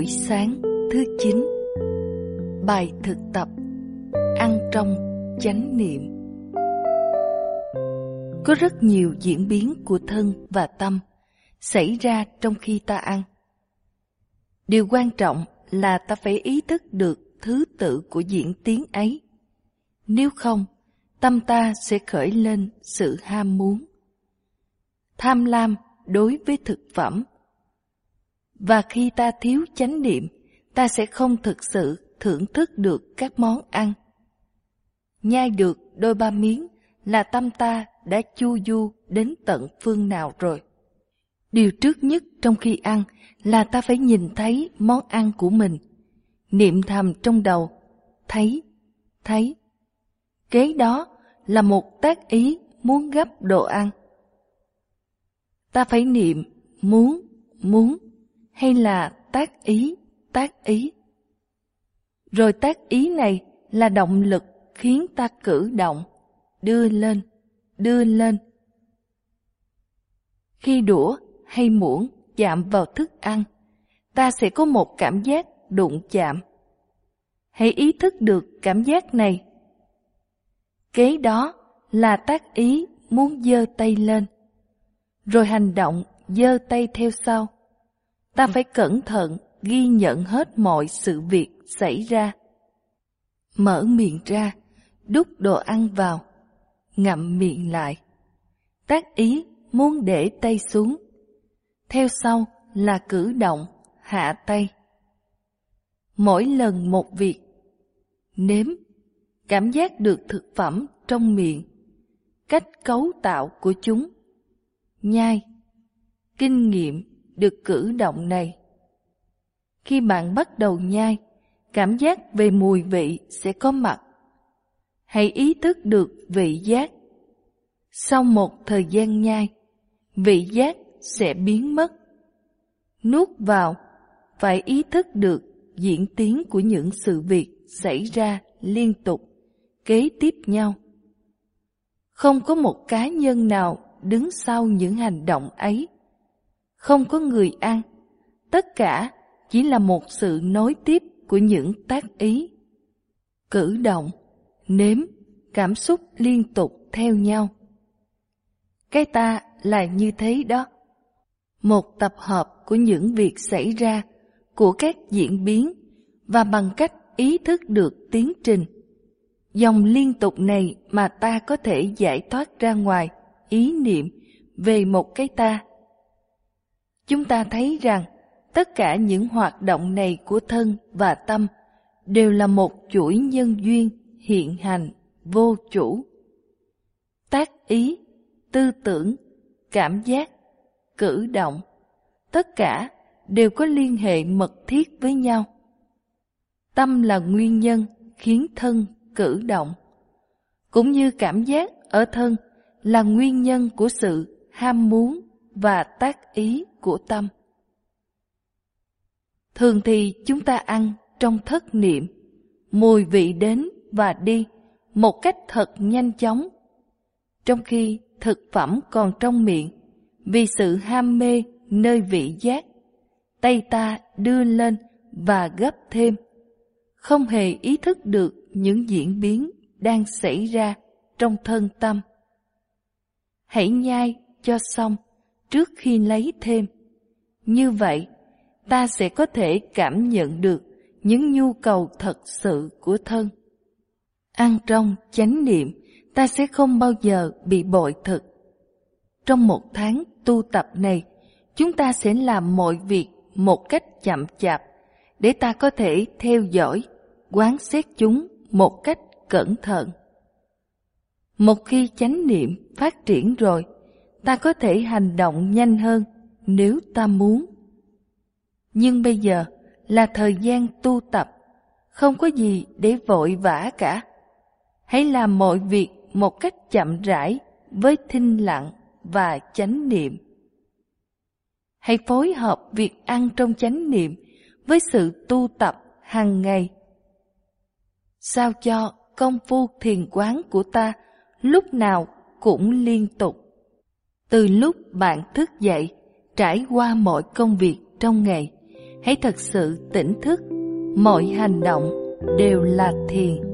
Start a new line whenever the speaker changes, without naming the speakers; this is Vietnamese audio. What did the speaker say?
Buổi sáng thứ 9 Bài thực tập Ăn trong chánh niệm Có rất nhiều diễn biến của thân và tâm xảy ra trong khi ta ăn. Điều quan trọng là ta phải ý thức được thứ tự của diễn tiến ấy. Nếu không, tâm ta sẽ khởi lên sự ham muốn. Tham lam đối với thực phẩm và khi ta thiếu chánh niệm, ta sẽ không thực sự thưởng thức được các món ăn. Nhai được đôi ba miếng là tâm ta đã chu du đến tận phương nào rồi. Điều trước nhất trong khi ăn là ta phải nhìn thấy món ăn của mình, niệm thầm trong đầu, thấy, thấy. Kế đó là một tác ý muốn gấp đồ ăn. Ta phải niệm muốn, muốn hay là tác ý, tác ý. Rồi tác ý này là động lực khiến ta cử động, đưa lên, đưa lên. Khi đũa hay muỗng chạm vào thức ăn, ta sẽ có một cảm giác đụng chạm. Hãy ý thức được cảm giác này. Kế đó là tác ý muốn giơ tay lên, rồi hành động giơ tay theo sau ta phải cẩn thận ghi nhận hết mọi sự việc xảy ra. Mở miệng ra, đút đồ ăn vào, ngậm miệng lại. Tác ý muốn để tay xuống. Theo sau là cử động hạ tay. Mỗi lần một việc, nếm, cảm giác được thực phẩm trong miệng, cách cấu tạo của chúng, nhai, kinh nghiệm được cử động này. Khi bạn bắt đầu nhai, cảm giác về mùi vị sẽ có mặt. Hãy ý thức được vị giác. Sau một thời gian nhai, vị giác sẽ biến mất. Nuốt vào, phải ý thức được diễn tiến của những sự việc xảy ra liên tục, kế tiếp nhau. Không có một cá nhân nào đứng sau những hành động ấy không có người ăn. Tất cả chỉ là một sự nối tiếp của những tác ý. Cử động, nếm, cảm xúc liên tục theo nhau. Cái ta là như thế đó. Một tập hợp của những việc xảy ra, của các diễn biến và bằng cách ý thức được tiến trình. Dòng liên tục này mà ta có thể giải thoát ra ngoài ý niệm về một cái ta chúng ta thấy rằng, tất cả những hoạt động này của thân và tâm đều là một chuỗi nhân duyên hiện hành vô chủ. Tác ý, tư tưởng, cảm giác, cử động, tất cả đều có liên hệ mật thiết với nhau. Tâm là nguyên nhân khiến thân cử động, cũng như cảm giác ở thân là nguyên nhân của sự ham muốn và tác ý của tâm. Thường thì chúng ta ăn trong thất niệm, mùi vị đến và đi một cách thật nhanh chóng. Trong khi thực phẩm còn trong miệng, vì sự ham mê nơi vị giác, tay ta đưa lên và gấp thêm, không hề ý thức được những diễn biến đang xảy ra trong thân tâm. Hãy nhai cho xong trước khi lấy thêm. Như vậy, ta sẽ có thể cảm nhận được những nhu cầu thật sự của thân. Ăn trong chánh niệm, ta sẽ không bao giờ bị bội thực. Trong một tháng tu tập này, chúng ta sẽ làm mọi việc một cách chậm chạp để ta có thể theo dõi, quán xét chúng một cách cẩn thận. Một khi chánh niệm phát triển rồi, ta có thể hành động nhanh hơn nếu ta muốn. Nhưng bây giờ là thời gian tu tập, không có gì để vội vã cả. Hãy làm mọi việc một cách chậm rãi với thinh lặng và chánh niệm. Hãy phối hợp việc ăn trong chánh niệm với sự tu tập hàng ngày. Sao cho công phu thiền quán của ta lúc nào cũng liên tục. Từ lúc bạn thức dậy, trải qua mọi công việc trong ngày, hãy thật sự tỉnh thức. Mọi hành động đều là thiền.